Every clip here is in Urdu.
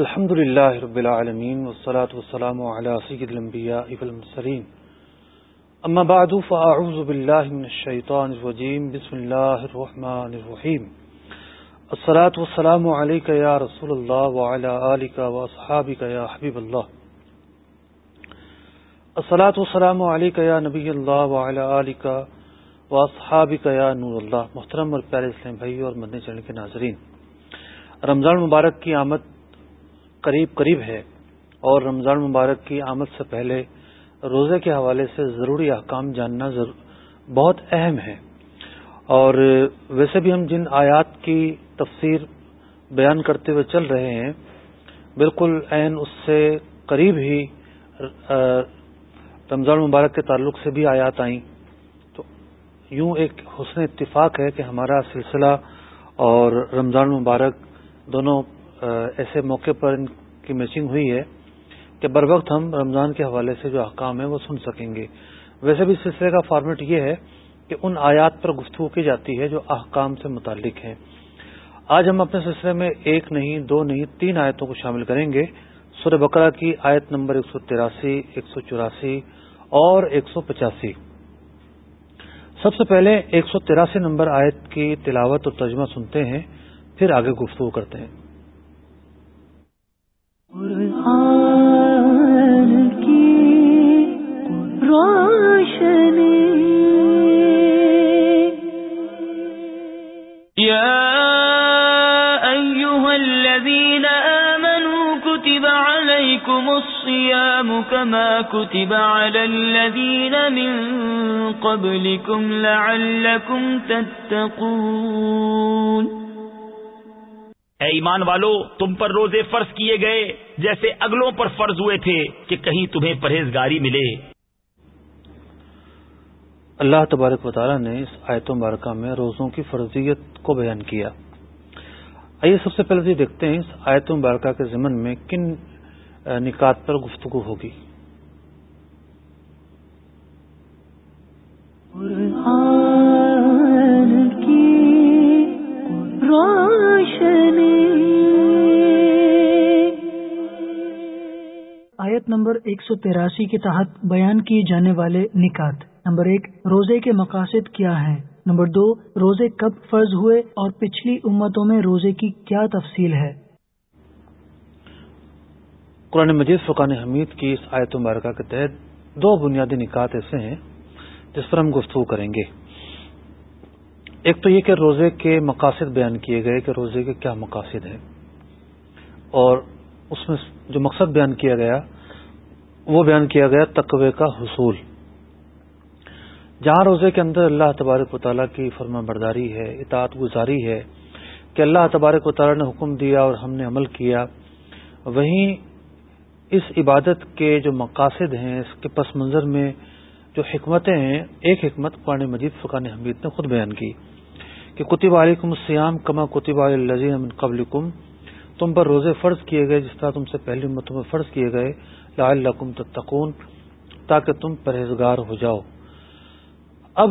الحمد لله رب العالمين والصلاة والسلام على سيد الانبياء والمرسلين اما بعد فاعوذ بالله من الشيطان الرجيم بسم الله الرحمن الرحيم الصلاة والسلام عليك يا رسول الله وعلى آلك واصحابك يا حبيب الله الصلاة والسلام عليك يا نبي الله وعلى آلك واصحابك يا نور الله محترم اور پیارے اسلام بھائی اور مدنی چینل کے ناظرین، رمضان مبارک کی آمد قریب قریب ہے اور رمضان مبارک کی آمد سے پہلے روزے کے حوالے سے ضروری احکام جاننا بہت اہم ہے اور ویسے بھی ہم جن آیات کی تفسیر بیان کرتے ہوئے چل رہے ہیں، بالکل عین اس سے قریب ہی رمضان مبارک کے تعلق سے بھی آیات آئیں۔ تو یوں ایک حسن اتفاق ہے کہ ہمارا سلسلہ اور رمضان مبارک دونوں ایسے موقع پر ان کی میچنگ ہوئی ہے کہ بر وقت ہم رمضان کے حوالے سے جو احکام ہے وہ سن سکیں گے۔ ویسے بھی سلسلے کا فارمیٹ یہ ہے کہ ان آیات پر گفتگو کی جاتی ہے جو احکام سے متعلق ہیں۔ آج ہم اپنے سلسلے میں ایک نہیں، دو نہیں، تین آیتوں کو شامل کریں گے۔ سورہ بقرہ کی آیت نمبر ایک سو تراسی ایک سو چوراسی اور ایک سو پچاسی۔ سب سے پہلے ایک سو تراسی نمبر آیت کی تلاوت اور ترجمہ سنتے ہیں، پھر آگے گفتگو کرتے ہیں۔ أيها الذين آمنوا كتب عليكم الصيام كما كتب على الذين من قبلكم لعلكم تتقون اے ایمان والو، تم پر روزے فرض کیے گئے جیسے اگلوں پر فرض ہوئے تھے کہ کہیں تمہیں پرہیزگاری ملے۔ اللہ تبارک و تعالیٰ نے اس آیت مبارکہ میں روزوں کی فرضیت کو بیان کیا۔ آئیے سب سے پہلے دیکھتے ہیں اس آیت مبارکہ کے ضمن میں کن نکات پر گفتگو ہوگی۔ آیت نمبر ایک سو تراسی کے تحت بیان کیے جانے والے نکات۔ نمبر ایک، روزے کے مقاصد کیا ہیں؟ نمبر دو، روزے کب فرض ہوئے اور پچھلی امتوں میں روزے کی کیا تفصیل ہے؟ قرآن مجید فقان حمید کی اس آیت مبارکہ کے تحت دو بنیادی نکات ایسے ہیں جس پر ہم گفتگو کریں گے۔ ایک تو یہ کہ روزے کے مقاصد بیان کیے گئے کہ روزے کے کیا مقاصد ہیں۔ اور اس میں جو مقصد بیان کیا گیا، وہ بیان کیا گیا تقوی کا حصول۔ جہاں روزے کے اندر اللہ تبارک و تعالیٰ کی فرما برداری ہے، اطاعت گزاری ہے کہ اللہ تبارک و تعالیٰ نے حکم دیا اور ہم نے عمل کیا، وہیں اس عبادت کے جو مقاصد ہیں، اس کے پس منظر میں جو حکمتیں ہیں، ایک حکمت قرآن مجید فقان حمید نے خود بیان کی کہ کتب علیکم السیام کما کتب علیہ قبل تم پر روزے فرض کیے گئے جس طرح تم سے پہلی امتوں میں فرض کیے گئے لعلکم تتقون، تاکہ تم پرہیزگار ہو جاؤ۔ اب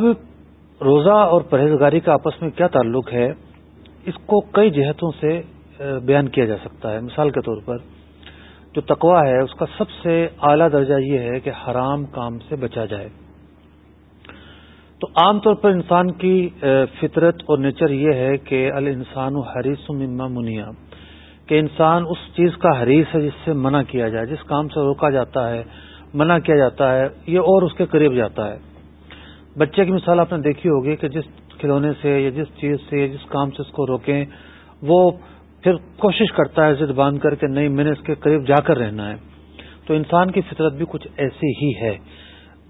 روزہ اور پرہیزگاری کا آپس میں کیا تعلق ہے؟ اس کو کئی جہتوں سے بیان کیا جا سکتا ہے۔ مثال کے طور پر، جو تقوا ہے، اس کا سب سے اعلی درجہ یہ ہے کہ حرام کام سے بچا جائے۔ تو عام طور پر انسان کی فطرت اور نیچر یہ ہے کہ الانسان و حریص مما منیا کہ انسان اس چیز کا حریث ہے جس سے منع کیا جائے، جس کام سے روکا جاتا ہے، منع کیا جاتا ہے، یہ اور اس کے قریب جاتا ہے۔ بچے کی مثال آپ نے دیکھی ہوگی کہ جس کھلونے سے یا جس چیز سے یا جس کام سے اس کو روکیں، وہ پھر کوشش کرتا ہے ضد باندھ کر کے نہیں، میں نے اس کے قریب جا کر رہنا ہے۔ تو انسان کی فطرت بھی کچھ ایسی ہی ہے۔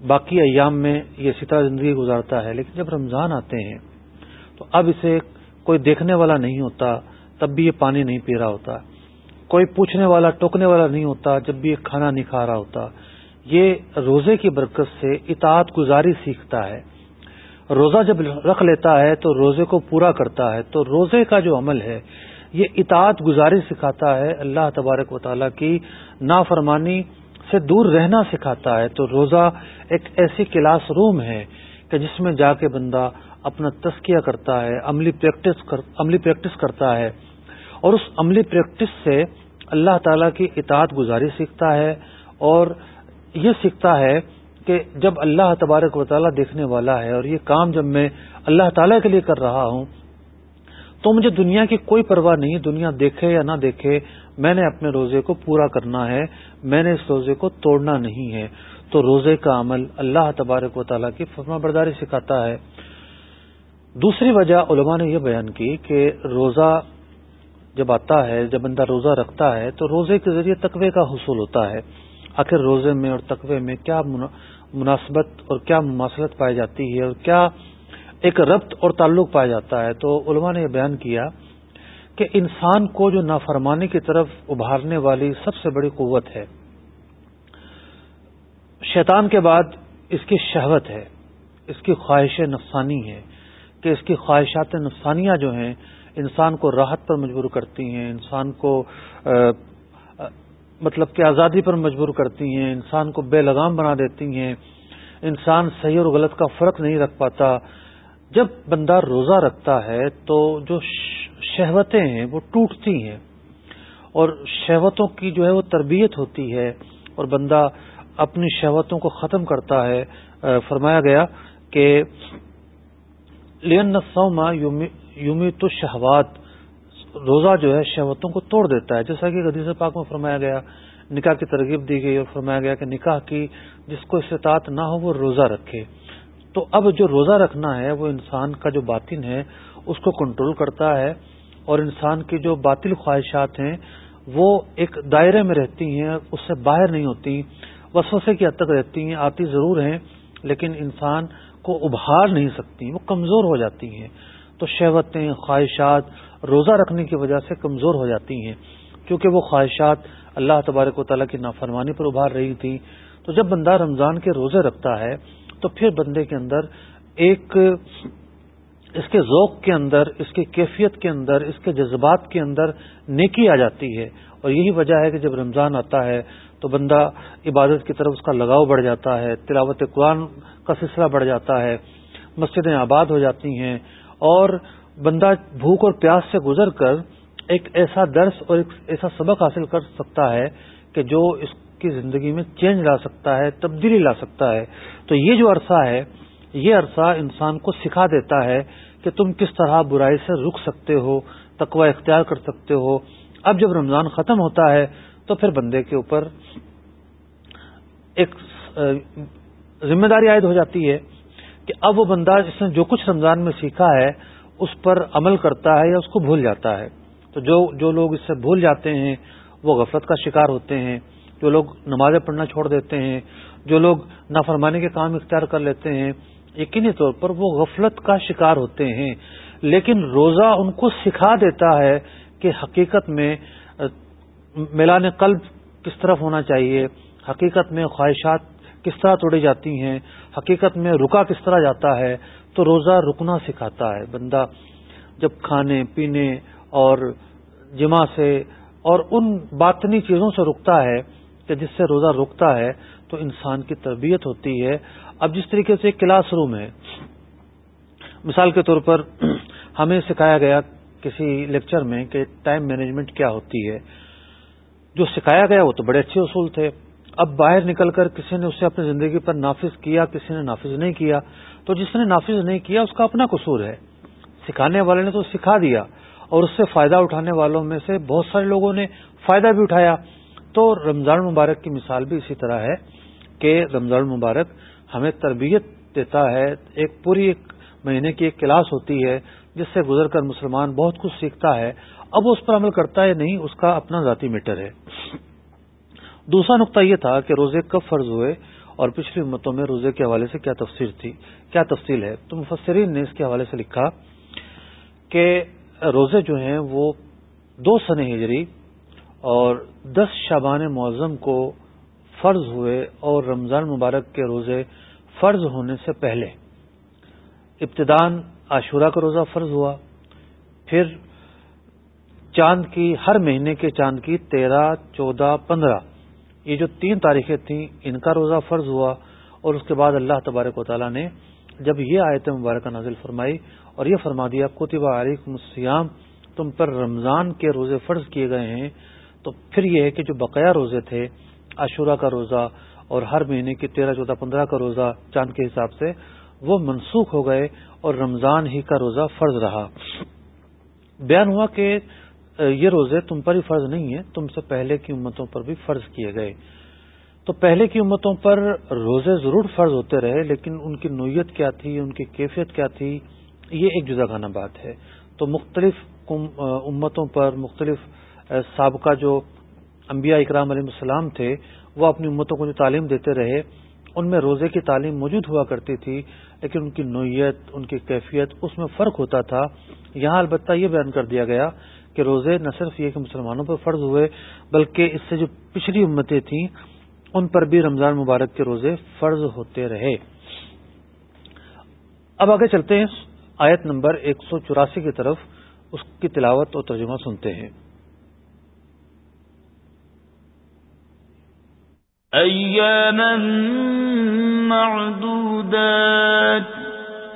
باقی ایام میں یہ ستارہ زندگی گزارتا ہے، لیکن جب رمضان آتے ہیں تو اب اسے کوئی دیکھنے والا نہیں ہوتا، تب بھی یہ پانی نہیں پی رہا ہوتا۔ کوئی پوچھنے والا، ٹوکنے والا نہیں ہوتا جب بھی یہ کھانا نہیں کھا رہا ہوتا۔ یہ روزے کی برکت سے اطاعت گزاری سیکھتا ہے۔ روزہ جب رکھ لیتا ہے تو روزے کو پورا کرتا ہے۔ تو روزے کا جو عمل ہے، یہ اطاعت گزاری سکھاتا ہے۔ اللہ تبارک و تعالیٰ کی نافرمانی سے دور رہنا سکھاتا ہے۔ تو روزہ ایک ایسی کلاس روم ہے کہ جس میں جا کے بندہ اپنا تسکیہ کرتا ہے، عملی پریکٹس کرتا ہے۔ اور اس عملی پریکٹس سے اللہ تعالیٰ کی اطاعت گزاری سیکھتا ہے۔ اور یہ سیکھتا ہے کہ جب اللہ تبارک و تعالیٰ دیکھنے والا ہے اور یہ کام جب میں اللہ تعالیٰ کے لیے کر رہا ہوں، تو مجھے دنیا کی کوئی پرواہ نہیں، دنیا دیکھے یا نہ دیکھے، میں نے اپنے روزے کو پورا کرنا ہے، میں نے اس روزے کو توڑنا نہیں ہے۔ تو روزے کا عمل اللہ تبارک و تعالیٰ کی فرما برداری سکھاتا ہے۔ دوسری وجہ علماء نے یہ بیان کی کہ روزہ جب آتا ہے، جب بندہ روزہ رکھتا ہے، تو روزے کے ذریعے تقوی کا حصول ہوتا ہے۔ آخر روزے میں اور تقوی میں کیا مناسبت اور کیا مماثلت پائی جاتی ہے اور کیا ایک ربط اور تعلق پایا جاتا ہے؟ تو علماء نے یہ بیان کیا کہ انسان کو جو نافرمانی کی طرف ابھارنے والی سب سے بڑی قوت ہے۔ شیطان کے بعد اس کی شہوت ہے، اس کی خواہش نفسانی ہے کہ اس کی خواہشات نفسانیاں جو ہیں انسان کو راحت پر مجبور کرتی ہیں، انسان کو مطلب کہ آزادی پر مجبور کرتی ہیں، انسان کو بے لگام بنا دیتی ہیں، انسان صحیح اور غلط کا فرق نہیں رکھ پاتا۔ جب بندہ روزہ رکھتا ہے تو جو شہوتیں ہیں وہ ٹوٹتی ہیں اور شہوتوں کی جو ہے وہ تربیت ہوتی ہے اور بندہ اپنی شہوتوں کو ختم کرتا ہے۔ فرمایا گیا کہ لین سوما یومی تو شہوات روزہ جو ہے شہوتوں کو توڑ دیتا ہے۔ جیسا کہ حدیث پاک میں فرمایا گیا، نکاح کی ترغیب دی گئی اور فرمایا گیا کہ نکاح کی جس کو استطاعت نہ ہو وہ روزہ رکھے۔ تو اب جو روزہ رکھنا ہے وہ انسان کا جو باطن ہے، اس کو کنٹرول کرتا ہے اور انسان کی جو باطل خواہشات ہیں وہ ایک دائرے میں رہتی ہیں، اس سے باہر نہیں ہوتی۔ وسوسے کی حد تک رہتی ہیں، آتی ضرور ہیں، لیکن انسان کو ابھار نہیں سکتی، وہ کمزور ہو جاتی ہیں۔ تو شہوتیں، خواہشات روزہ رکھنے کی وجہ سے کمزور ہو جاتی ہیں، کیونکہ وہ خواہشات اللہ تبارک و تعالیٰ کی نافرمانی پر ابھار رہی تھی تو جب بندہ رمضان کے روزے رکھتا ہے، تو پھر بندے کے اندر ایک، اس کے ذوق کے اندر، اس کی کیفیت کے اندر، اس کے جذبات کے اندر نیکی آ جاتی ہے۔ اور یہی وجہ ہے کہ جب رمضان آتا ہے، تو بندہ عبادت کی طرف اس کا لگاؤ بڑھ جاتا ہے، تلاوت قرآن کا سلسلہ بڑھ جاتا ہے، مسجدیں آباد ہو جاتی ہیں۔ اور بندہ بھوک اور پیاس سے گزر کر ایک ایسا درس اور ایک ایسا سبق حاصل کر سکتا ہے کہ جو اس کی زندگی میں چینج لا سکتا ہے، تبدیلی لا سکتا ہے۔ تو یہ جو عرصہ ہے، یہ عرصہ انسان کو سکھا دیتا ہے کہ تم کس طرح برائی سے رک سکتے ہو، تقوی اختیار کر سکتے ہو۔ اب جب رمضان ختم ہوتا ہے تو پھر بندے کے اوپر ایک ذمہ داری عائد ہو جاتی ہے کہ اب وہ بندہ جس نے جو کچھ رمضان میں سیکھا ہے اس پر عمل کرتا ہے یا اس کو بھول جاتا ہے۔ تو جو جو لوگ اس سے بھول جاتے ہیں، وہ غفلت کا شکار ہوتے ہیں۔ جو لوگ نمازیں پڑھنا چھوڑ دیتے ہیں، جو لوگ نافرمانی کے کام اختیار کر لیتے ہیں، یقینی طور پر وہ غفلت کا شکار ہوتے ہیں۔ لیکن روزہ ان کو سکھا دیتا ہے کہ حقیقت میں، میلان قلب کس طرف ہونا چاہیے، حقیقت میں خواہشات کس طرح توڑی جاتی ہیں، حقیقت میں رکا کس طرح جاتا ہے۔ تو روزہ رکنا سکھاتا ہے۔ بندہ جب کھانے، پینے اور جمع سے اور ان باطنی چیزوں سے رکتا ہے کہ جس سے روزہ رکتا ہے تو انسان کی تربیت ہوتی ہے۔ اب جس طریقے سے کلاس روم ہے، مثال کے طور پر ہمیں سکھایا گیا کسی لیکچر میں کہ ٹائم مینجمنٹ کیا ہوتی ہے۔ جو سکھایا گیا وہ تو بڑے اچھے اصول تھے۔ اب باہر نکل کر کسی نے اسے اپنی زندگی پر نافذ کیا، کسی نے نافذ نہیں کیا۔ تو جس نے نافذ نہیں کیا، اس کا اپنا قصور ہے۔ سکھانے والے نے تو سکھا دیا اور اس سے فائدہ اٹھانے والوں میں سے بہت سارے لوگوں نے فائدہ بھی اٹھایا۔ تو رمضان مبارک کی مثال بھی اسی طرح ہے کہ رمضان مبارک ہمیں تربیت دیتا ہے۔ ایک پوری ایک مہینے کی ایک کلاس ہوتی ہے جس سے گزر کر مسلمان بہت کچھ سیکھتا ہے۔ اب وہ اس پر عمل کرتا ہے نہیں، اس کا اپنا ذاتی میٹر ہے۔ دوسرا نقطہ یہ تھا کہ روزے کب فرض ہوئے اور پچھلی امتوں میں روزے کے حوالے سے کیا تفصیل تھی؟ کیا تفصیل ہے؟ تو مفسرین نے اس کے حوالے سے لکھا کہ روزے جو ہیں وہ دو سن ہجری اور دس شابان معظم کو فرض ہوئے اور رمضان مبارک کے روزے فرض ہونے سے پہلے ابتدان عاشورہ کا روزہ فرض ہوا، پھر چاند کی ہر مہینے کے چاند کی تیرہ، چودہ، پندرہ یہ جو تین تاریخیں تھیں، ان کا روزہ فرض ہوا اور اس کے بعد اللہ تبارک و تعالیٰ نے جب یہ آیت مبارکہ نازل فرمائی اور یہ فرما دیا کوتبہ علیکم السیام تم پر رمضان کے روزے فرض کیے گئے ہیں۔ تو پھر یہ ہے کہ جو بقایا روزے تھے، عاشورہ کا روزہ اور ہر مہینے کی تیرہ، چودہ، پندرہ کا روزہ چاند کے حساب سے، وہ منسوخ ہو گئے اور رمضان ہی کا روزہ فرض رہا۔ بیان ہوا کہ یہ روزے تم پر ہی فرض نہیں ہے تم سے پہلے کی امتوں پر بھی فرض کیے گئے۔ تو پہلے کی امتوں پر روزے ضرور فرض ہوتے رہے، لیکن ان کی نوعیت کیا تھی، ان کی کیفیت کیا تھی، یہ ایک جدا بات ہے۔ تو مختلف امتوں پر مختلف سابقہ جو انبیاء اکرام علیہ السلام تھے، وہ اپنی امتوں کو جو تعلیم دیتے رہے، ان میں روزے کی تعلیم موجود ہوا کرتی تھی، لیکن ان کی نوعیت، ان کی کیفیت، اس میں فرق ہوتا تھا۔ یہاں البتہ یہ بیان کر دیا گیا کہ روزے نہ صرف یہ کہ مسلمانوں پر فرض ہوئے، بلکہ اس سے جو پچھلی امتیں تھیں، ان پر بھی رمضان مبارک کے روزے فرض ہوتے رہے۔ اب آگے چلتے ہیں، آیت نمبر ایک سو چوراسی کی طرف اس کی تلاوت اور ترجمہ سنتے ہیں۔ أياما معدودات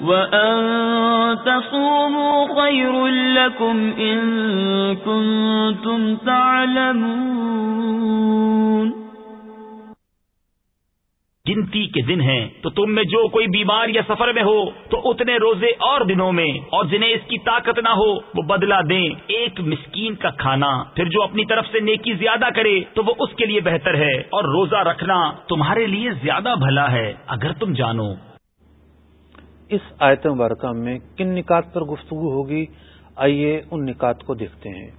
وأن تصوموا خير لكم إن كنتم گنتی کے دن ہیں تو تم میں جو کوئی بیمار یا سفر میں ہو تو اتنے روزے اور دنوں میں اور جنہیں اس کی طاقت نہ ہو وہ بدلا دیں۔ ایک مسکین کا کھانا پھر جو اپنی طرف سے نیکی زیادہ کرے تو وہ اس کے لیے بہتر ہے اور روزہ رکھنا تمہارے لیے زیادہ بھلا ہے۔ اگر تم جانو اس آیت مبارکہ میں کن نکات پر گفتگو ہوگی؟ آئیے ان نکات کو دیکھتے ہیں۔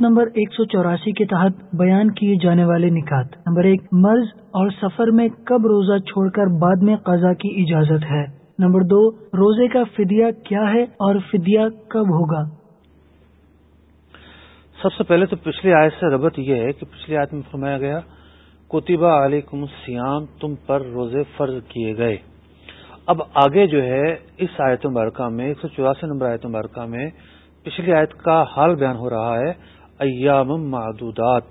نمبر ایک سو چوراسی کے تحت بیان کیے جانے والے نکات۔ نمبر ایک مرض اور سفر میں کب روزہ چھوڑ کر بعد میں قضا کی اجازت ہے؟ نمبر دو روزے کا فدیہ کیا ہے اور فدیہ کب ہوگا؟ سب سے پہلے تو پچھلی آیت سے ربط یہ ہے کہ پچھلی آیت میں فرمایا گیا کوتبہ علیکم السیام، تم پر روزے فرض کیے گئے۔ اب آگے جو ہے، اس آیت مبارکہ میں، ایک سو چوراسی نمبر آیت مبارکہ میں پچھلی آیت کا حال بیان ہو رہا ہے۔ ایام معدودات۔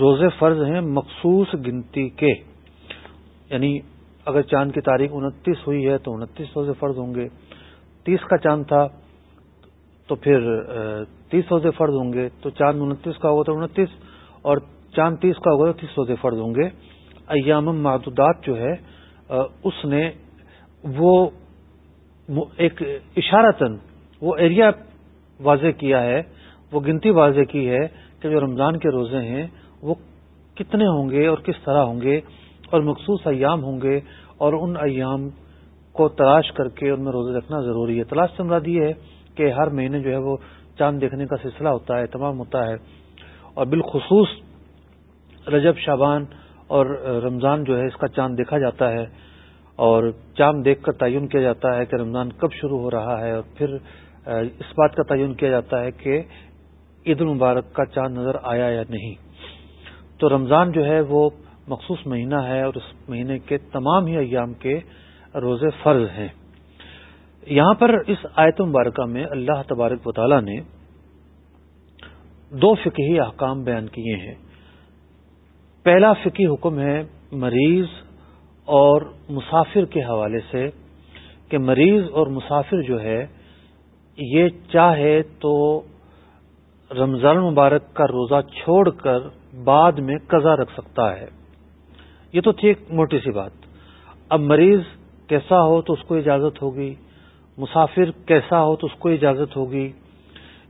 روزے فرض ہیں مخصوص گنتی کے۔ یعنی اگر چاند کی تاریخ انتیس ہوئی ہے تو انتیس روزے فرض ہوں گے۔ تیس کا چاند تھا تو پھر تیس روزے فرض ہوں گے۔ تو چاند انتیس کا ہوگا تو انتیس۔ اور چاند تیس کا ہوگا تو تیس روزے فرض ہوں گے۔ ایام معدودات جو ہے اس نے وہ ایک اشارتن وہ ایریا واضح کیا ہے، وہ گنتی واضح کی ہے کہ جو رمضان کے روزے ہیں، وہ کتنے ہوں گے اور کس طرح ہوں گے، اور مخصوص ایام ہوں گے، اور ان ایام کو تلاش کر کے ان میں روزے رکھنا ضروری ہے۔ تلاش سے مراد یہ ہے کہ ہر مہینے جو ہے وہ چاند دیکھنے کا سلسلہ ہوتا ہے، تمام ہوتا ہے۔ اور بالخصوص رجب شابان اور رمضان جو ہے اس کا چاند دیکھا جاتا ہے اور چاند دیکھ کر تعین کیا جاتا ہے کہ رمضان کب شروع ہو رہا ہے اور پھر اس بات کا تعین کیا جاتا ہے کہ عید المبارک کا چاند نظر آیا یا نہیں۔ تو رمضان جو ہے وہ مخصوص مہینہ ہے اور اس مہینے کے تمام ہی ایام کے روزے فرض ہیں۔ یہاں پر اس آیت مبارکہ میں اللہ تبارک و تعالی نے دو فقہی احکام بیان کیے ہیں۔ پہلا فقی حکم ہے مریض اور مسافر کے حوالے سے کہ مریض اور مسافر جو ہے، یہ چاہے تو رمضان مبارک کا روزہ چھوڑ کر بعد میں قضا رکھ سکتا ہے۔ یہ تو تھی ایک موٹی سی بات۔ اب مریض کیسا ہو تو اس کو اجازت ہوگی، مسافر کیسا ہو تو اس کو اجازت ہوگی۔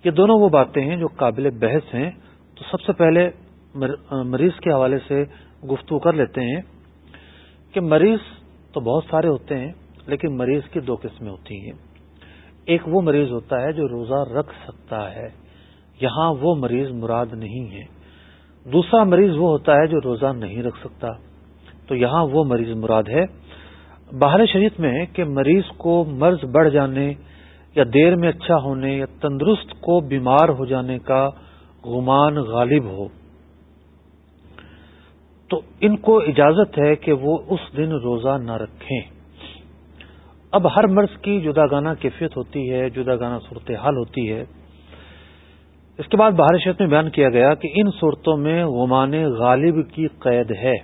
یہ دونوں وہ باتیں ہیں جو قابل بحث ہیں۔ تو سب سے پہلے مریض کے حوالے سے گفتگو کر لیتے ہیں کہ مریض تو بہت سارے ہوتے ہیں، لیکن مریض کی دو قسمیں ہوتی ہیں۔ ایک وہ مریض ہوتا ہے جو روزہ رکھ سکتا ہے، یہاں وہ مریض مراد نہیں ہے۔ دوسرا مریض وہ ہوتا ہے جو روزہ نہیں رکھ سکتا، تو یہاں وہ مریض مراد ہے۔ باہر شریف میں کہ مریض کو مرض بڑھ جانے یا دیر میں اچھا ہونے یا تندرست کو بیمار ہو جانے کا گمان غالب ہو۔ تو ان کو اجازت ہے کہ وہ اس دن روزہ نہ رکھیں۔ اب ہر مرض کی جدا گانا کیفیت ہوتی ہے جدا گانا صورتحال ہوتی ہے۔ اس کے بعد باہر شہر میں بیان کیا گیا کہ ان صورتوں میں غمان غالب کی قید ہے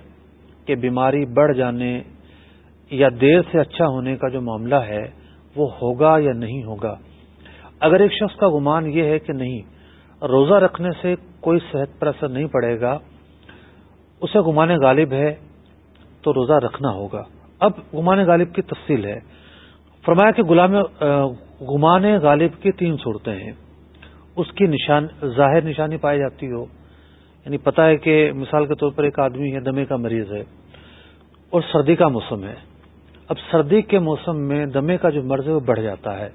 کہ بیماری بڑھ جانے یا دیر سے اچھا ہونے کا جو معاملہ ہے، وہ ہوگا یا نہیں ہوگا۔ اگر ایک شخص کا گمان یہ ہے کہ نہیں، روزہ رکھنے سے کوئی صحت پر اثر نہیں پڑے گا اسے گمان غالب ہے تو روزہ رکھنا ہوگا۔ اب گمان غالب کی تفصیل ہے۔ فرمایا کہ غلام گمان غالب کی تین صورتیں ہیں۔ اس کی نشان، ظاہر نشانی پائی جاتی ہو۔ یعنی پتا ہے کہ مثال کے طور پر ایک آدمی ہے، دمے کا مریض ہے اور سردی کا موسم ہے۔ اب سردی کے موسم میں دمے کا جو مرض ہے وہ بڑھ جاتا ہے۔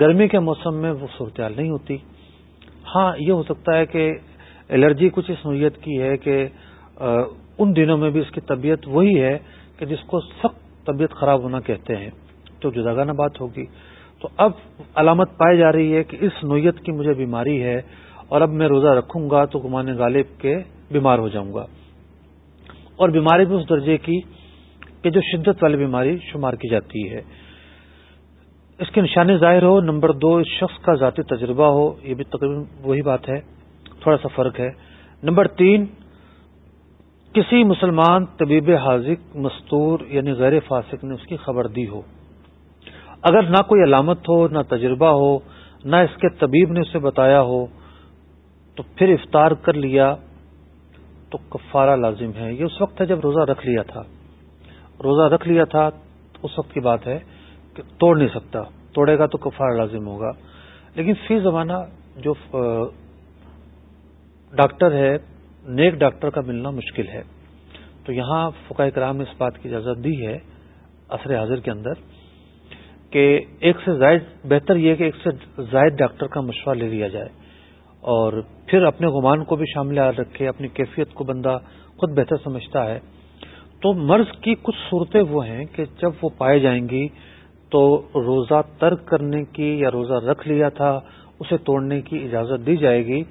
گرمی کے موسم میں وہ صورتحال نہیں ہوتی۔ ہاں یہ ہو سکتا ہے کہ الرجی کچھ اس نوعیت کی ہے کہ ان دنوں میں بھی اس کی طبیعت وہی ہے کہ جس کو سخت طبیعت خراب ہونا کہتے ہیں، تو جداگانہ بات ہوگی۔ تو اب علامت پائی جا رہی ہے کہ اس نوعیت کی مجھے بیماری ہے اور اب میں روزہ رکھوں گا تو گمان غالب کے بیمار ہو جاؤں گا۔ اور بیماری بھی اس درجے کی کہ جو شدت والی بیماری شمار کی جاتی ہے۔ اس کی نشانی ظاہر ہو، نمبر دو، اس شخص کا ذاتی تجربہ ہو، یہ بھی تقریباً وہی بات ہے، تھوڑا سا فرق ہے۔ نمبر تین کسی مسلمان طبیب حاضق مستور یعنی غیر فاسق نے اس کی خبر دی ہو۔ اگر نہ کوئی علامت ہو، نہ تجربہ ہو، نہ اس کے طبیب نے اسے بتایا ہو، تو پھر افطار کر لیا تو کفارہ لازم ہے۔ یہ اس وقت ہے جب روزہ رکھ لیا تھا۔ روزہ رکھ لیا تھا تو اس وقت کی بات ہے کہ توڑ نہیں سکتا۔ توڑے گا تو کفارہ لازم ہوگا۔ لیکن فی زمانہ جو ڈاکٹر ہے نیک ڈاکٹر کا ملنا مشکل ہے۔ تو یہاں فقہ کرام نے اس بات کی اجازت دی ہے عصر حاضر کے اندر کہ ایک سے زائد، بہتر یہ کہ ایک سے زائد ڈاکٹر کا مشورہ لے لیا جائے اور پھر اپنے گمان کو بھی شامل رکھے، اپنی کیفیت کو بندہ خود بہتر سمجھتا ہے۔ تو مرض کی کچھ صورتیں وہ ہیں کہ جب وہ پائے جائیں گی تو روزہ ترک کرنے کی یا روزہ رکھ لیا تھا، اسے توڑنے کی اجازت دی جائے گی۔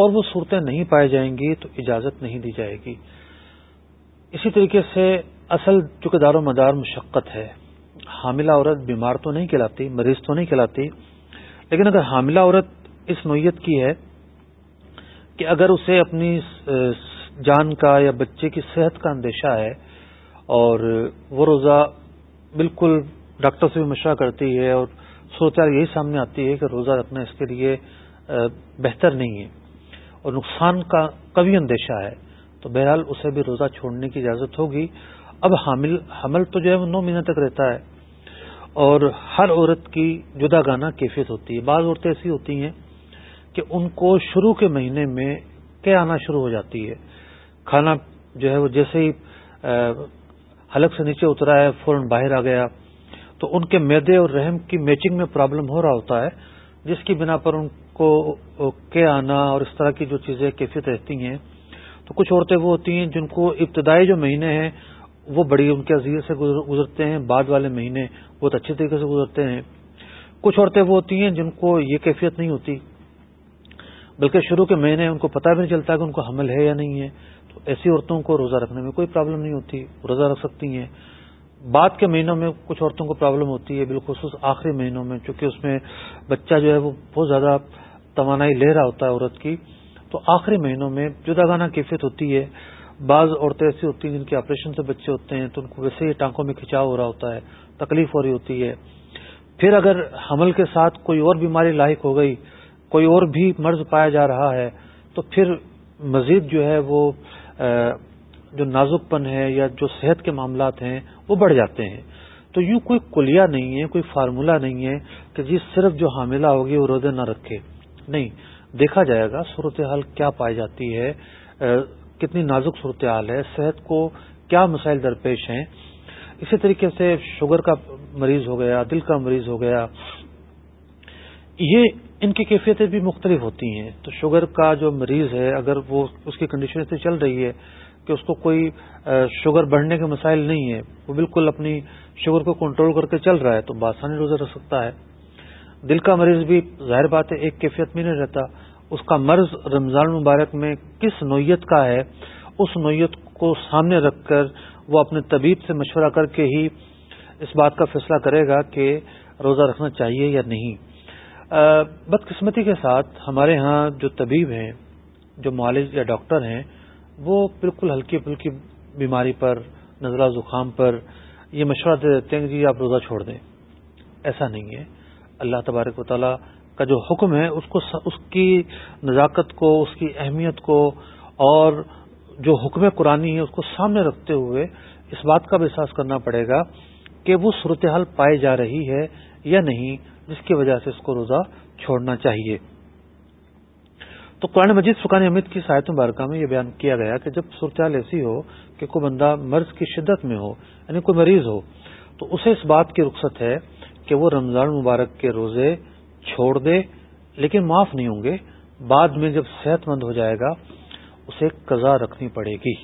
اور وہ صورتیں نہیں پائی جائیں گی تو اجازت نہیں دی جائے گی۔ اسی طریقے سے اصل چونکہ دار و مدار مشقت ہے، حاملہ عورت بیمار تو نہیں کہلاتی، مریض تو نہیں کہلاتی، لیکن اگر حاملہ عورت اس نوعیت کی ہے کہ اگر اسے اپنی جان کا یا بچے کی صحت کا اندیشہ ہے اور وہ روزہ بالکل ڈاکٹر سے بھی مشورہ کرتی ہے اور صورتحال یہی سامنے آتی ہے کہ روزہ رکھنا اس کے لیے بہتر نہیں ہے۔ اور نقصان کا کبھی اندیشہ ہے، تو بہرحال اسے بھی روزہ چھوڑنے کی اجازت ہوگی۔ اب حامل، حمل تو جو ہے وہ نو مہینے تک رہتا ہے، اور ہر عورت کی جدا گانا کیفیت ہوتی ہے۔ بعض عورتیں ایسی ہوتی ہیں کہ ان کو شروع کے مہینے میں کیا آنا شروع ہو جاتی ہے۔ کھانا جو ہے وہ جیسے ہی حلق سے نیچے اترا ہے، فوراً باہر آ گیا، تو ان کے میدے اور رحم کی میچنگ میں پرابلم ہو رہا ہوتا ہے، جس کی بنا پر ان کو کے آنا اور اس طرح کی جو چیزیں کیفیت رہتی ہیں، تو کچھ عورتیں وہ ہوتی ہیں جن کو ابتدائی جو مہینے ہیں، وہ بڑی ان کے عزیز سے گزرتے ہیں، بعد والے مہینے بہت اچھے طریقے سے گزرتے ہیں۔ کچھ عورتیں وہ ہوتی ہیں جن کو یہ کیفیت نہیں ہوتی، بلکہ شروع کے مہینے ان کو پتہ بھی نہیں چلتا کہ ان کو حمل ہے یا نہیں ہے۔ تو ایسی عورتوں کو روزہ رکھنے میں کوئی پرابلم نہیں ہوتی، روزہ رکھ سکتی ہیں۔ بعد کے مہینوں میں کچھ عورتوں کو پرابلم ہوتی ہے، بالخصوص آخری مہینوں میں، چونکہ اس میں بچہ جو ہے وہ بہت زیادہ توانائی لے رہا ہوتا ہے عورت کی، تو آخری مہینوں میں جدا گانا کیفیت ہوتی ہے۔ بعض عورتیں ایسی ہوتی ہیں جن کے آپریشن سے بچے ہوتے ہیں، تو ان کو ویسے ہی ٹانکوں میں کھچاؤ ہو رہا ہوتا ہے، تکلیف ہو رہی ہوتی ہے۔ پھر اگر حمل کے ساتھ کوئی اور بیماری لاحق ہو گئی، کوئی اور بھی مرض پایا جا رہا ہے، تو پھر مزید جو ہے وہ جو نازک پن ہے یا جو صحت کے معاملات ہیں، وہ بڑھ جاتے ہیں۔ تو یوں کوئی کلیا نہیں ہے، کوئی فارمولہ نہیں ہے کہ جی صرف جو حاملہ ہوگی وہ روزے نہ رکھے۔ نہیں، دیکھا جائے گا صورتحال کیا پائی جاتی ہے کتنی نازک صورتحال ہے، صحت کو کیا مسائل درپیش ہیں۔ اسی طریقے سے شوگر کا مریض ہو گیا، دل کا مریض ہو گیا، یہ ان کی کیفیتیں بھی مختلف ہوتی ہیں۔ تو شوگر کا جو مریض ہے، اگر وہ اس کی کنڈیشن سے چل رہی ہے کہ اس کو کوئی شوگر بڑھنے کے مسائل نہیں ہے وہ بالکل اپنی شوگر کو کنٹرول کر کے چل رہا ہے، تو بآسانی روزہ رکھ سکتا ہے۔ دل کا مریض بھی ظاہر بات ہے، ایک کیفیت میں نہیں رہتا۔ اس کا مرض رمضان مبارک میں کس نوعیت کا ہے، اس نوعیت کو سامنے رکھ کر وہ اپنے طبیب سے مشورہ کر کے ہی اس بات کا فیصلہ کرے گا کہ روزہ رکھنا چاہیے یا نہیں۔ بدقسمتی کے ساتھ ہمارے ہاں جو طبیب ہیں، جو معالج یا ڈاکٹر ہیں، وہ بالکل ہلکی پھلکی بیماری پر، نزلہ زکام پر یہ مشورہ دے دیتے ہیں کہ جی آپ روزہ چھوڑ دیں۔ ایسا نہیں ہے۔ اللہ تبارک و تعالیٰ کا جو حکم ہے، اس کو اس کی نزاکت کو، اس کی اہمیت کو اور جو حکم قرآن ہے، اس کو سامنے رکھتے ہوئے اس بات کا بھی احساس کرنا پڑے گا کہ وہ صورتحال پائی جا رہی ہے یا نہیں، جس کی وجہ سے اس کو روزہ چھوڑنا چاہیے۔ تو قرآن مجید فقان امید کی ساحت مبارکہ میں یہ بیان کیا گیا کہ جب صورتحال ایسی ہو کہ کوئی بندہ مرض کی شدت میں ہو یعنی کوئی مریض ہو، تو اسے اس بات کی رخصت ہے کہ وہ رمضان مبارک کے روزے چھوڑ دے، لیکن معاف نہیں ہوں گے۔ بعد میں جب صحت مند ہو جائے گا، اسے قضا رکھنی پڑے گی۔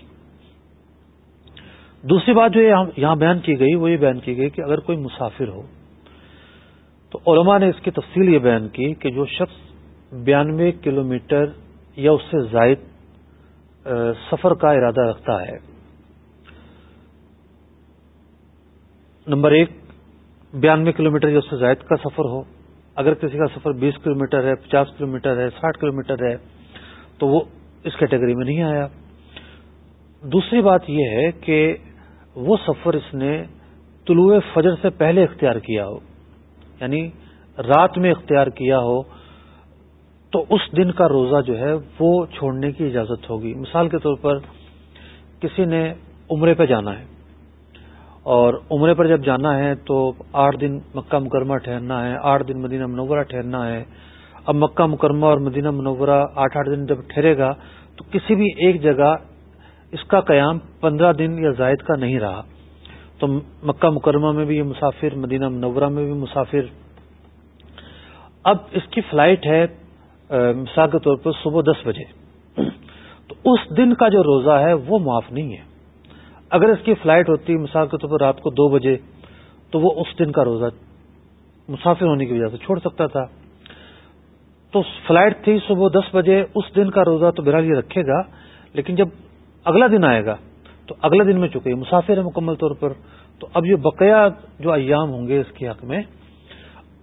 دوسری بات جو یہاں بیان کی گئی، وہ یہ بیان کی گئی کہ اگر کوئی مسافر ہو، تو علماء نے اس کی تفصیل یہ بیان کی کہ جو شخص بیانوے کلومیٹر یا اس سے زائد سفر کا ارادہ رکھتا ہے۔ نمبر ایک بیانوے کلومیٹر یا اس سے زائد کا سفر ہو، اگر کسی کا سفر بیس کلومیٹر ہے، پچاس کلومیٹر ہے، ساٹھ کلومیٹر ہے، تو وہ اس کیٹیگری میں نہیں آیا۔ دوسری بات یہ ہے کہ وہ سفر اس نے طلوع فجر سے پہلے اختیار کیا ہو یعنی رات میں اختیار کیا ہو، تو اس دن کا روزہ جو ہے وہ چھوڑنے کی اجازت ہوگی۔ مثال کے طور پر کسی نے عمرے پہ جانا ہے۔ اور عمرے پر جب جانا ہے تو آٹھ دن مکہ مکرمہ ٹھہرنا ہے، آٹھ دن مدینہ منورہ ٹھہرنا ہے۔ اب مکہ مکرمہ اور مدینہ منورہ آٹھ آٹھ دن جب ٹھہرے گا تو کسی بھی ایک جگہ اس کا قیام پندرہ دن یا زائد کا نہیں رہا۔ تو مکہ مکرمہ میں بھی یہ مسافر، مدینہ منورہ میں بھی مسافر۔ اب اس کی فلائٹ ہے مثال کے طور پر صبح دس بجے۔ تو اس دن کا جو روزہ ہے وہ معاف نہیں ہے۔ اگر اس کی فلائٹ ہوتی مثال کے طور پر رات کو دو بجے، تو وہ اس دن کا روزہ مسافر ہونے کی وجہ سے چھوڑ سکتا تھا۔ تو فلائٹ تھی صبح دس بجے، اس دن کا روزہ تو بہرحال یہ رکھے گا، لیکن جب اگلا دن آئے گا، تو اگلا دن میں چکے مسافر ہے مکمل طور پر، تو اب یہ بقیہ جو ایام ہوں گے اس کے حق میں،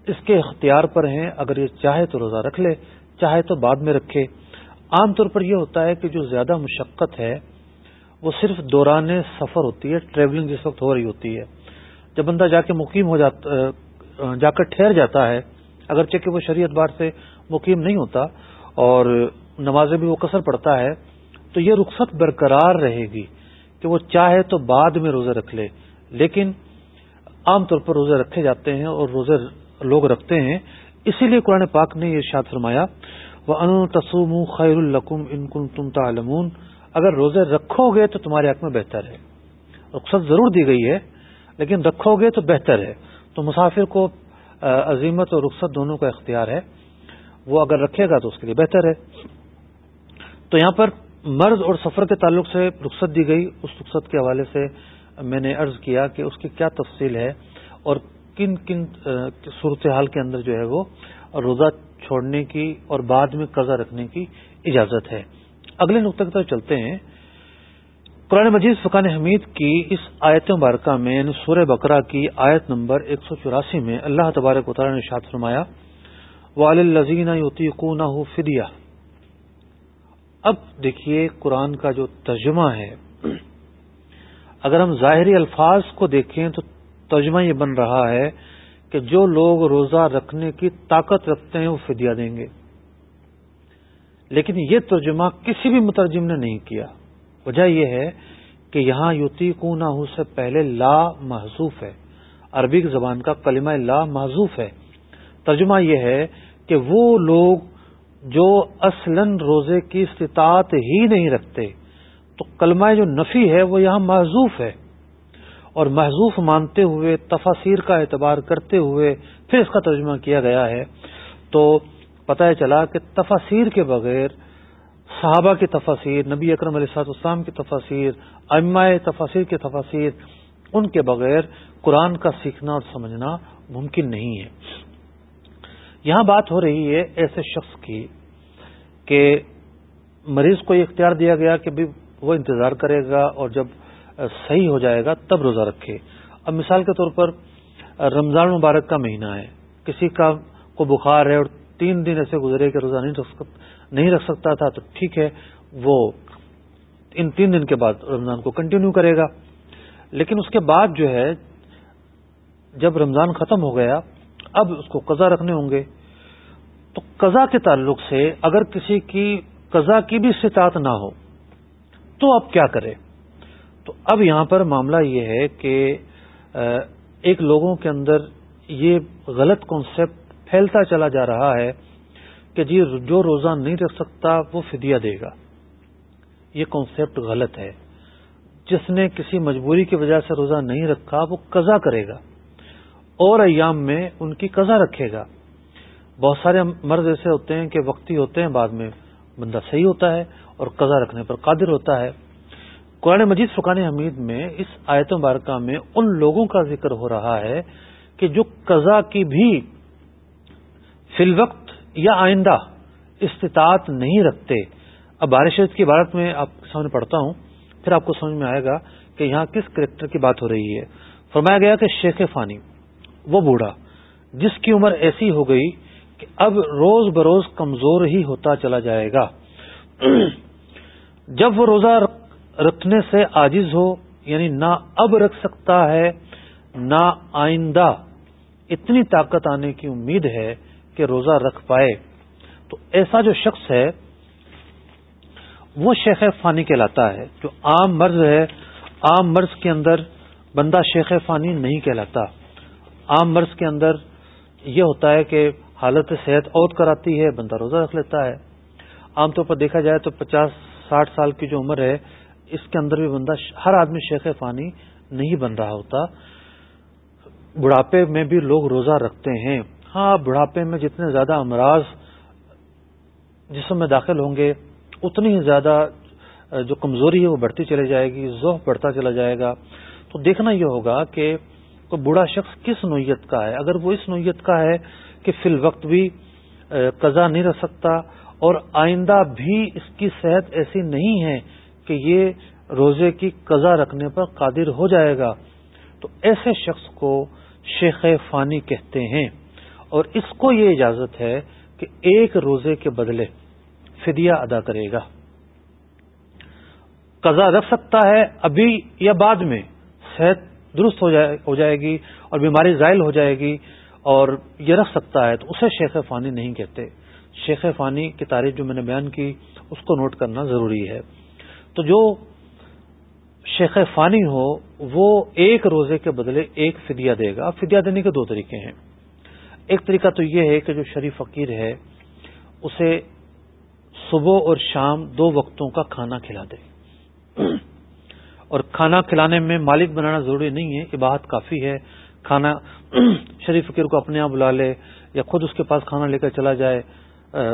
اس کے اختیار پر ہیں۔ اگر یہ چاہے تو روزہ رکھ لے، چاہے تو بعد میں رکھے۔ عام طور پر یہ ہوتا ہے کہ جو زیادہ مشقت ہے وہ صرف دوران سفر ہوتی ہے ٹریولنگ جس وقت ہو رہی ہوتی ہے۔ جب بندہ جا کے مقیم ہو جاتا، جا کر ٹھہر جاتا ہے اگرچہ کہ وہ شریعت بار سے مقیم نہیں ہوتا اور نمازیں بھی وہ کثر پڑتا ہے، تو یہ رخصت برقرار رہے گی کہ وہ چاہے تو بعد میں روزے رکھ لے۔ لیکن عام طور پر روزے رکھے جاتے ہیں اور روزے لوگ رکھتے ہیں۔ اسی لیے قرآن پاک نے یہ ارشاد فرمایا وہ ان تسوم خیر القم ان کن تم تعلمون۔ اگر روزے رکھو گے تو تمہارے حق میں بہتر ہے۔ رخصت ضرور دی گئی ہے، لیکن رکھو گے تو بہتر ہے۔ تو مسافر کو عظیمت اور رخصت دونوں کا اختیار ہے۔ وہ اگر رکھے گا تو اس کے لیے بہتر ہے۔ تو یہاں پر مرض اور سفر کے تعلق سے رخصت دی گئی۔ اس رخصت کے حوالے سے میں نے عرض کیا کہ اس کی کیا تفصیل ہے اور کن کن صورتحال کے اندر جو ہے وہ روزہ چھوڑنے کی اور بعد میں قزا رکھنے کی اجازت ہے۔ اگلے نقطے کی طرف چلتے ہیں۔ قرآن مجید فقان حمید کی اس آیت مبارکہ میں یعنی سورہ بقرہ کی آیت نمبر ایک سو چوراسی میں اللہ تبارک و تعالیٰ نے شاد فرمایا والزین یوتیقونہ فدیہ اب دیکھیے قرآن کا جو ترجمہ ہے، اگر ہم ظاہری الفاظ کو دیکھیں تو ترجمہ یہ بن رہا ہے کہ جو لوگ روزہ رکھنے کی طاقت رکھتے ہیں وہ فدیہ دیں گے۔ لیکن یہ ترجمہ کسی بھی مترجم نے نہیں کیا۔ وجہ یہ ہے کہ یہاں یوتی کو نہ ہو سے پہلے لا محضوف ہے۔ عربی زبان کا کلمہ لا محضوف ہے۔ ترجمہ یہ ہے کہ وہ لوگ جو اصلاً روزے کی استطاعت ہی نہیں رکھتے، تو کلمہ جو نفی ہے وہ یہاں محضوف ہے۔ اور محضوف مانتے ہوئے تفاصیر کا اعتبار کرتے ہوئے پھر اس کا ترجمہ کیا گیا ہے۔ تو پتہ چلا کہ تفاصیر کے بغیر صحابہ کی تفاصیر نبی اکرم علیہ صاحب اسلام کی تفاصیر امائے تفاصیر کی تفاصیر ان کے بغیر قرآن کا سیکھنا اور سمجھنا ممکن نہیں ہے۔ یہاں بات ہو رہی ہے ایسے شخص کی کہ مریض کو یہ اختیار دیا گیا کہ وہ انتظار کرے گا اور جب صحیح ہو جائے گا تب روزہ رکھے۔ اب مثال کے طور پر رمضان مبارک کا مہینہ ہے۔ کسی کا کو بخار ہے اور تین دن ایسے گزرے کہ روزہ نہیں رکھ سکتا تھا، تو ٹھیک ہے، وہ ان تین دن کے بعد رمضان کو کنٹینیو کرے گا۔ لیکن اس کے بعد جو ہے، جب رمضان ختم ہو گیا، اب اس کو قضا رکھنے ہوں گے۔ تو قضا کے تعلق سے اگر کسی کی قضا کی بھی استطاعت نہ ہو، تو اب کیا کرے؟ تو اب یہاں پر معاملہ یہ ہے کہ ایک لوگوں کے اندر یہ غلط کانسیپٹ پھیلتا چلا جا رہا ہے کہ جی جو روزہ نہیں رکھ سکتا، وہ فدیہ دے گا۔ یہ کانسیپٹ غلط ہے۔ جس نے کسی مجبوری کی وجہ سے روزہ نہیں رکھا، وہ قضا کرے گا۔ اور ایام میں ان کی قضا رکھے گا۔ بہت سارے مرد ایسے ہوتے ہیں کہ وقتی ہوتے ہیں، بعد میں بندہ صحیح ہوتا ہے اور قضا رکھنے پر قادر ہوتا ہے۔ قرآن مجید فقان حمید میں اس آیت مبارکہ میں ان لوگوں کا ذکر ہو رہا ہے کہ جو قضا کی بھی فی الوقت یا آئندہ استطاعت نہیں رکھتے۔ اب بارش کی عبارت میں آپ کے سامنے پڑھتا ہوں، پھر آپ کو سمجھ میں آئے گا کہ یہاں کس کریکٹر کی بات ہو رہی ہے۔ فرمایا گیا کہ شیخ فانی، وہ بوڑھا، جس کی عمر ایسی ہو گئی کہ اب روز بروز کمزور ہی ہوتا چلا جائے گا۔ جب وہ روزہ رکھنے سے آجز ہو یعنی نہ اب رکھ سکتا ہے، نہ آئندہ، اتنی طاقت آنے کی امید ہے کہ روزہ رکھ پائے، تو ایسا جو شخص ہے، وہ شیخ فانی کہلاتا ہے، جو عام مرض ہے، عام مرض کے اندر بندہ شیخ فانی نہیں کہلاتا۔ عام مرض کے اندر یہ ہوتا ہے کہ حالت صحت عود کراتی ہے، بندہ روزہ رکھ لیتا ہے۔ عام طور پر دیکھا جائے تو پچاس، ساٹھ سال کی جو عمر ہے، اس کے اندر بھی بندہ ہر آدمی شیخ فانی نہیں بن رہا ہوتا۔ بڑھاپے میں بھی لوگ روزہ رکھتے ہیں۔ ہاں بڑھاپے میں جتنے زیادہ امراض جسم میں داخل ہوں گے، اتنی ہی زیادہ جو کمزوری ہے وہ بڑھتی چلی جائے گی ذوح بڑھتا چلا جائے گا۔ تو دیکھنا یہ ہوگا کہ کوئی بوڑھا شخص کس نوعیت کا ہے؟ اگر وہ اس نوعیت کا ہے کہ فی الوقت بھی قضا نہیں رہ سکتا اور آئندہ بھی اس کی صحت ایسی نہیں ہے کہ یہ روزے کی قضا رکھنے پر قادر ہو جائے گا، تو ایسے شخص کو شیخ فانی کہتے ہیں۔ اور اس کو یہ اجازت ہے کہ ایک روزے کے بدلے فدیہ ادا کرے گا۔ قضا رکھ سکتا ہے ابھی یا بعد میں، صحت درست ہو جائے ہو جائے گی اور بیماری زائل ہو جائے گی اور یہ رکھ سکتا ہے، تو اسے شیخ فانی نہیں کہتے۔ شیخ فانی کی تاریخ جو میں نے بیان کی، اس کو نوٹ کرنا ضروری ہے۔ تو جو شیخ فانی ہو، وہ ایک روزے کے بدلے ایک فدیہ دے گا۔ فدیہ دینے کے دو طریقے ہیں۔ ایک طریقہ تو یہ ہے کہ جو شریف فقیر ہے، اسے صبح اور شام دو وقتوں کا کھانا کھلا دے۔ اور کھانا کھلانے میں مالک بنانا ضروری نہیں ہے عباہت کافی ہے۔ کھانا شریف فقیر کو اپنے آپ بلا لے یا خود اس کے پاس کھانا لے کر چلا جائے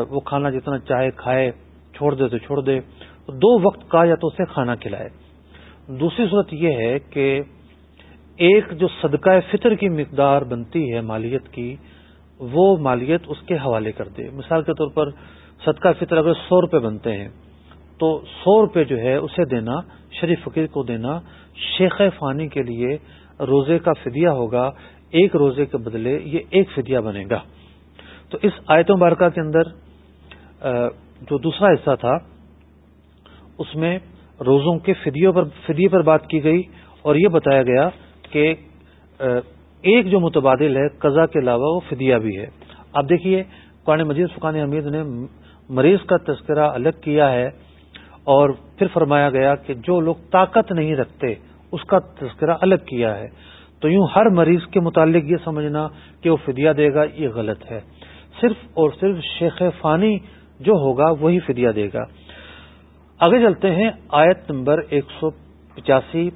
وہ کھانا جتنا چاہے کھائے، چھوڑ دے تو چھوڑ دے۔ دو وقت کا یا تو اسے کھانا کھلائے۔ دوسری صورت یہ ہے کہ ایک جو صدقہ فطر کی مقدار بنتی ہے مالیت کی وہ مالیت اس کے حوالے کر دے۔ مثال کے طور پر صدقہ فطر اگر سو روپے بنتے ہیں، تو سو روپے جو ہے اسے دینا، شریف فقیر کو دینا، شیخ فانی کے لیے روزے کا فدیہ ہوگا، ایک روزے کے بدلے یہ ایک فدیہ بنے گا۔ تو اس آیت مبارکہ کے اندر جو دوسرا حصہ تھا، اس میں روزوں کے فدیوں پر، فدیے پر بات کی گئی اور یہ بتایا گیا کہ ایک جو متبادل ہے قضا کے علاوہ وہ فدیہ بھی ہے۔ آپ دیکھیے، قرآن مجید فقان حمید نے مریض کا تذکرہ الگ کیا ہے اور پھر فرمایا گیا کہ جو لوگ طاقت نہیں رکھتے، اس کا تذکرہ الگ کیا ہے۔ تو یوں ہر مریض کے متعلق یہ سمجھنا کہ وہ فدیہ دے گا، یہ غلط ہے۔ صرف اور صرف شیخ فانی جو ہوگا، وہی فدیہ دے گا۔ آگے چلتے ہیں، آیت نمبر ایک سو پچاسی۔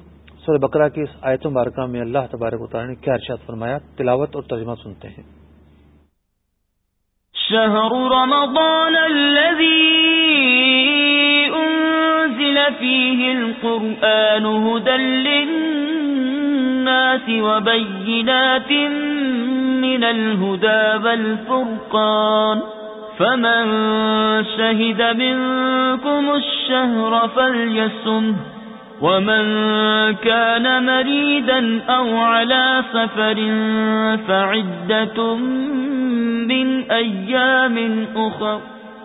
سور بکرا کی اس آیت مبارکہ میں اللہ تبارک و تعالی نے کیا ارشاد فرمایا؟ تلاوت اور ترجمہ سنتے ہیں۔ شهر رمضان الذي أنزل فيه القرآن هدى للناس وبينات من الهدى والفرقان فمن شهد منكم الشهر الشهر فليسم ومن كان مريدا أو على سفر فعدة من أيام أخر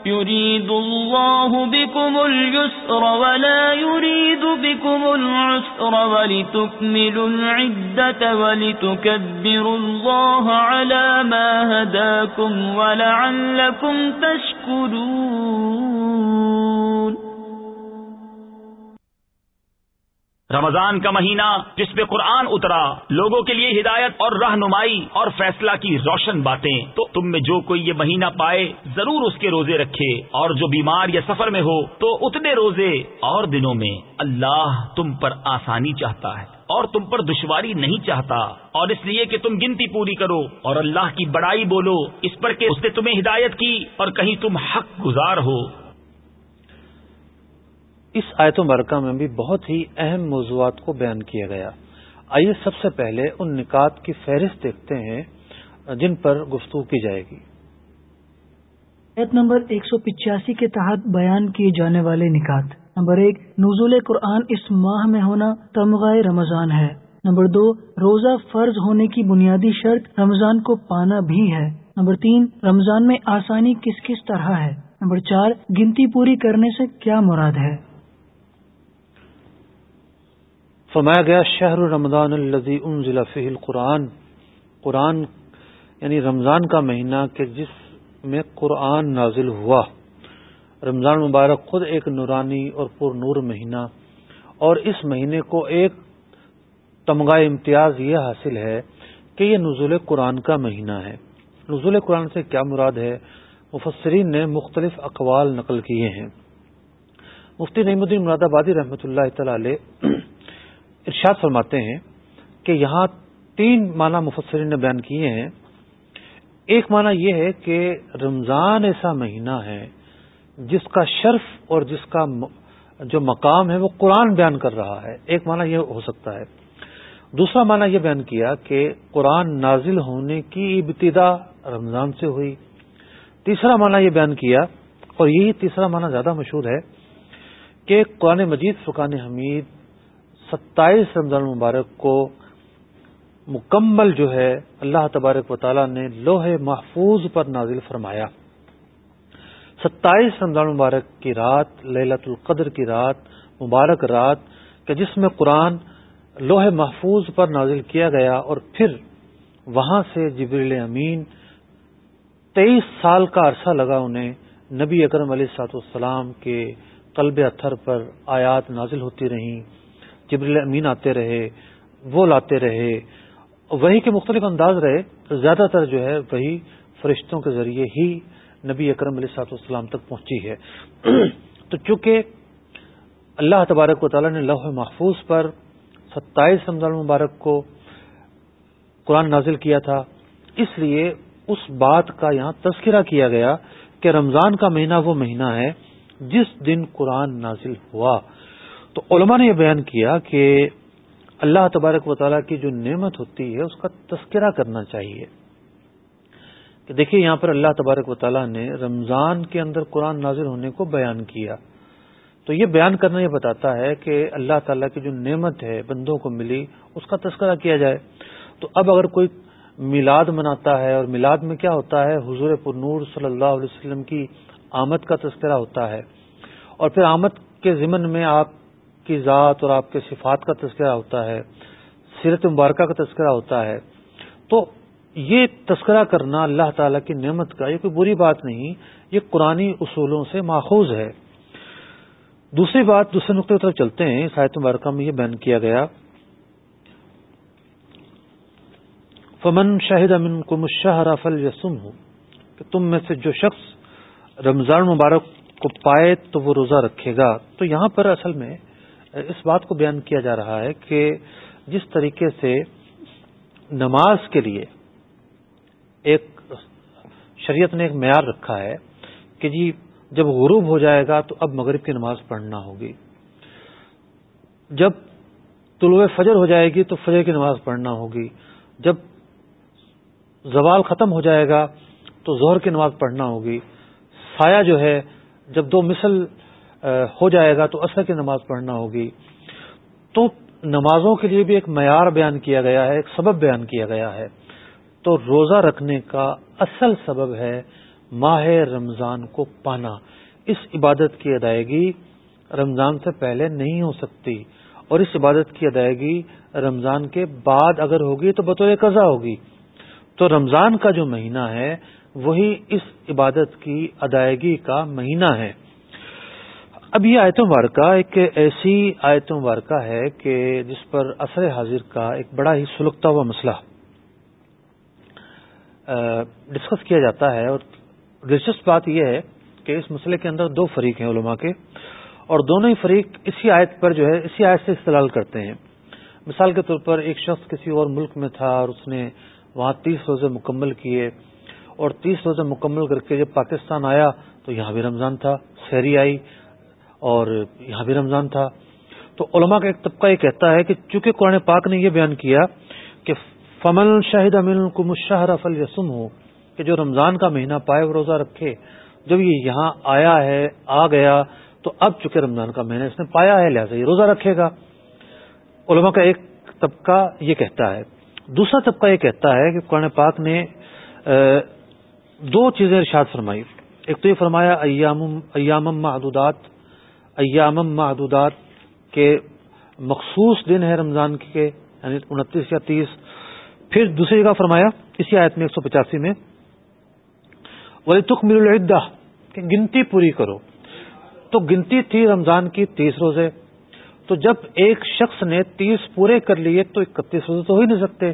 يريد الله بكم اليسر ولا يريد بكم العسر ولتكملوا العدة ولتكبروا الله على ما هداكم ولعلكم تشكرون رمضان کا مہینہ جس پہ قرآن اترا، لوگوں کے لیے ہدایت اور رہنمائی اور فیصلہ کی روشن باتیں۔ تو تم میں جو کوئی یہ مہینہ پائے، ضرور اس کے روزے رکھے۔ اور جو بیمار یا سفر میں ہو، تو اتنے روزے۔ اور دنوں میں اللہ تم پر آسانی چاہتا ہے۔ اور تم پر دشواری نہیں چاہتا۔ اور اس لیے کہ تم گنتی پوری کرو۔ اور اللہ کی بڑائی بولو، اس پر کہ اس نے تمہیں ہدایت کی اور کہیں تم حق گزار ہو۔ اس آیت و مرکہ میں بھی بہت ہی اہم موضوعات کو بیان کیا گیا۔ آئیے سب سے پہلے ان نکات کی فہرست دیکھتے ہیں، جن پر گفتگو کی جائے گی۔ آیت نمبر ایک سو پچاسی کے تحت بیان کیے جانے والے نکات۔ نمبر ایک، نزول قرآن اس ماہ میں ہونا تمغائے رمضان ہے۔ نمبر دو، روزہ فرض ہونے کی بنیادی شرط رمضان کو پانا بھی ہے۔ نمبر تین، رمضان میں آسانی کس کس طرح ہے۔ نمبر چار، گنتی پوری کرنے سے کیا مراد ہے۔ فرمایا گیا، شہر رمضان الزی انزل فی القرآن. قرآن یعنی رمضان کا مہینہ کہ جس میں قرآن نازل ہوا. رمضان مبارک خود ایک نورانی اور پر نور مہینہ اور اس مہینے کو ایک تمغہ امتیاز یہ حاصل ہے کہ یہ نزول قرآن کا مہینہ ہے. نزول قرآن سے کیا مراد ہے؟ مفسرین نے مختلف اقوال نقل کیے ہیں. مفتی نعیم الدین مراد آبادی رحمۃ اللہ تعالی ارشاد فرماتے ہیں کہ یہاں تین معنی مفسرین نے بیان کیے ہیں۔ ایک معنی یہ ہے کہ رمضان ایسا مہینہ ہے جس کا شرف اور جس کا جو مقام ہے وہ قرآن بیان کر رہا ہے۔ ایک معنی یہ ہو سکتا ہے۔ دوسرا معنی یہ بیان کیا کہ قرآن نازل ہونے کی ابتدا رمضان سے ہوئی۔ تیسرا معنی یہ بیان کیا، اور یہی تیسرا معنی زیادہ مشہور ہے کہ قرآن مجید فقان حمید ستائیس رمضان المبارک کو مکمل جو ہے اللہ تبارک و تعالیٰ نے لوہے محفوظ پر نازل فرمایا۔ ستائیس رمضان المبارک کی رات للت القدر کی رات، مبارک رات کہ جس میں قرآن لوہے محفوظ پر نازل کیا گیا اور پھر وہاں سے جبریل امین تیئیس سال کا عرصہ لگا انہیں نبی اکرم علیہ سات السلام کے قلب اتھر پر آیات نازل ہوتی رہیں۔ جبریل امین آتے رہے، وہ لاتے رہے، وہی کے مختلف انداز رہے زیادہ تر جو ہے وہی فرشتوں کے ذریعے ہی نبی اکرم علیہ سات والسلام تک پہنچی ہے۔ تو چونکہ اللہ تبارک و تعالیٰ نے لوح محفوظ پر ستائیس رمضان مبارک کو قرآن نازل کیا تھا، اس لیے اس بات کا یہاں تذکرہ کیا گیا کہ رمضان کا مہینہ وہ مہینہ ہے جس دن قرآن نازل ہوا۔ تو علماء نے یہ بیان کیا کہ اللہ تبارک و تعالیٰ کی جو نعمت ہوتی ہے، اس کا تذکرہ کرنا چاہیے۔ کہ دیکھیے، یہاں پر اللہ تبارک و تعالیٰ نے رمضان کے اندر قرآن نازل ہونے کو بیان کیا۔ تو یہ بیان کرنا یہ بتاتا ہے کہ اللہ تعالیٰ کی جو نعمت ہے، بندوں کو ملی، اس کا تذکرہ کیا جائے۔ تو اب اگر کوئی میلاد مناتا ہے اور میلاد میں کیا ہوتا ہے، حضور پر نور صلی اللہ علیہ وسلم کی آمد کا تذکرہ ہوتا ہے۔ اور پھر آمد کے ضمن میں آپ کی ذات اور آپ کے صفات کا تذکرہ ہوتا ہے، سیرت مبارکہ کا تذکرہ ہوتا ہے۔ تو یہ تذکرہ کرنا اللہ تعالی کی نعمت کا یہ کوئی بری بات نہیں، یہ قرآن اصولوں سے ماخوذ ہے۔ دوسری بات، دوسرے نقطے کی طرف چلتے ہیں۔ ساحت مبارکہ میں یہ بیان کیا گیا۔ فمن شاہد امن کو مشاہ رافل یسم ہو کہ تم میں سے جو شخص رمضان مبارک کو پائے تو وہ روزہ رکھے گا۔ تو یہاں پر اصل میں اس بات کو بیان کیا جا رہا ہے کہ جس طریقے سے نماز کے لیے ایک شریعت نے ایک معیار رکھا ہے کہ جی جب غروب ہو جائے گا تو اب مغرب کی نماز پڑھنا ہوگی۔ جب طلوع فجر ہو جائے گی تو فجر کی نماز پڑھنا ہوگی۔ جب زوال ختم ہو جائے گا تو زہر کی نماز پڑھنا ہوگی۔ سایہ جو ہے، جب دو مثل ہو جائے گا تو اثر کی نماز پڑھنا ہوگی۔ تو نمازوں کے لیے بھی ایک معیار بیان کیا گیا ہے، ایک سبب بیان کیا گیا ہے۔ تو روزہ رکھنے کا اصل سبب ہے ماہ رمضان کو پانا۔ اس عبادت کی ادائیگی رمضان سے پہلے نہیں ہو سکتی اور اس عبادت کی ادائیگی رمضان کے بعد اگر ہوگی تو بطور قضا ہوگی۔ تو رمضان کا جو مہینہ ہے، وہی اس عبادت کی ادائیگی کا مہینہ ہے۔ اب یہ آیت مبارکہ ایک ایسی آیت مبارکہ ہے کہ جس پر اثر حاضر کا ایک بڑا ہی سلگتا ہوا مسئلہ ڈسکس کیا جاتا ہے اور دلچسپ بات یہ ہے کہ اس مسئلے کے اندر دو فریق ہیں علماء کے اور دونوں ہی فریق اسی آیت پر جو ہے، اسی آیت سے استعلال کرتے ہیں۔ مثال کے طور پر ایک شخص کسی اور ملک میں تھا اور اس نے وہاں تیس روزے مکمل کیے اور تیس روزے مکمل کر کے جب پاکستان آیا تو یہاں بھی رمضان تھا شہری آئی اور یہاں بھی رمضان تھا۔ تو علماء کا ایک طبقہ یہ کہتا ہے کہ چونکہ قرآن پاک نے یہ بیان کیا کہ فمل شاہد امین کو مشاہر افل یسم ہو کہ جو رمضان کا مہینہ پائے وہ روزہ رکھے۔ جب یہ یہاں آیا ہے، آ گیا، تو اب چونکہ رمضان کا مہینہ اس نے پایا ہے، لہٰذا یہ روزہ رکھے گا۔ علماء کا ایک طبقہ یہ کہتا ہے۔ دوسرا طبقہ یہ کہتا ہے کہ قرآن پاک نے دو چیزیں ارشاد فرمائی۔ ایک تو یہ فرمایا ایام محدودات ایام محدودات کے مخصوص دن ہے رمضان کے یعنی انتیس یا تیس۔ پھر دوسری جگہ فرمایا، اسی آیت میں ایک سو پچاسی میں ولی تخ میر العدہ کہ گنتی پوری کرو۔ تو گنتی تھی رمضان کی تیس روزے۔ تو جب ایک شخص نے تیس پورے کر لیے، تو اکتیس روزے تو ہو ہی نہیں سکتے۔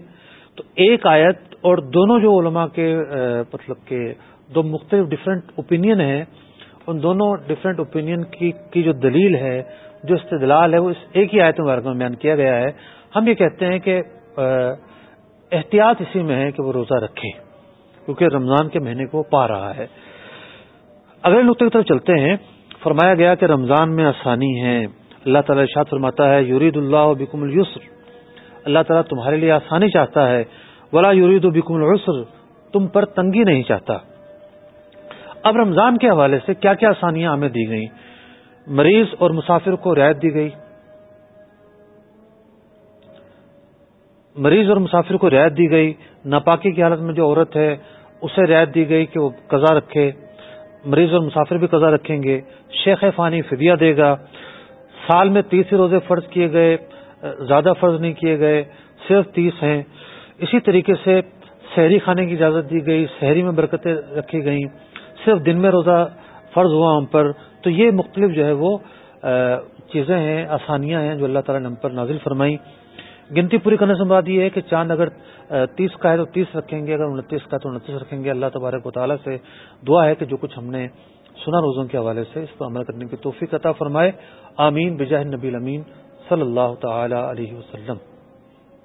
تو ایک آیت اور دونوں جو علماء کے مطلب کہ دو مختلف ڈفرینٹ اوپینین ہیں ان دونوں ڈفرینٹ اوپینین کی جو دلیل ہے، جو استدلال ہے، وہ اس ایک ہی آیت مبارک میں بیان کیا گیا ہے۔ ہم یہ کہتے ہیں کہ احتیاط اسی میں ہے کہ وہ روزہ رکھے، کیونکہ رمضان کے مہینے کو پا رہا ہے۔ اگلے نقطے کی طرف چلتے ہیں۔ فرمایا گیا کہ رمضان میں آسانی ہے۔ اللہ تعالی شاد فرماتا ہے، یورید اللہ بکم السر اللہ تعالیٰ تمہارے لیے آسانی چاہتا ہے۔ ولا یورید بکم العسر، تم پر تنگی نہیں چاہتا۔ اب رمضان کے حوالے سے کیا کیا آسانیاں ہمیں دی گئیں؟ مریض اور مسافر کو رعایت دی گئی۔ مریض اور مسافر کو رعایت دی گئی۔ ناپاکی کی حالت میں جو عورت ہے، اسے رعایت دی گئی کہ وہ قضا رکھے۔ مریض اور مسافر بھی قضا رکھیں گے۔ شیخ فانی فدیہ دے گا۔ سال میں تیس روزے فرض کیے گئے۔ زیادہ فرض نہیں کیے گئے۔ صرف تیس ہیں۔ اسی طریقے سے شہری کھانے کی اجازت دی گئی۔ شہری میں برکتیں رکھی گئیں۔ صرف دن میں روزہ فرض ہوا ہم پر، تو یہ مختلف جو ہے وہ چیزیں ہیں، آسانیاں ہیں جو اللہ تعالیٰ نے ہم پر نازل فرمائی گنتی پوری کرنے سے مراد یہ ہے کہ چاند اگر تیس کا ہے تو تیس رکھیں گے، اگر انتیس کا ہے تو انتیس رکھیں گے۔ اللہ تبارک و تعالیٰ سے دعا ہے کہ جو کچھ ہم نے سنا روزوں کے حوالے سے، اس پر عمل کرنے کی توفیق عطا فرمائے۔ آمین، بجاہ نبی امین صلی اللہ تعالی علیہ وسلم۔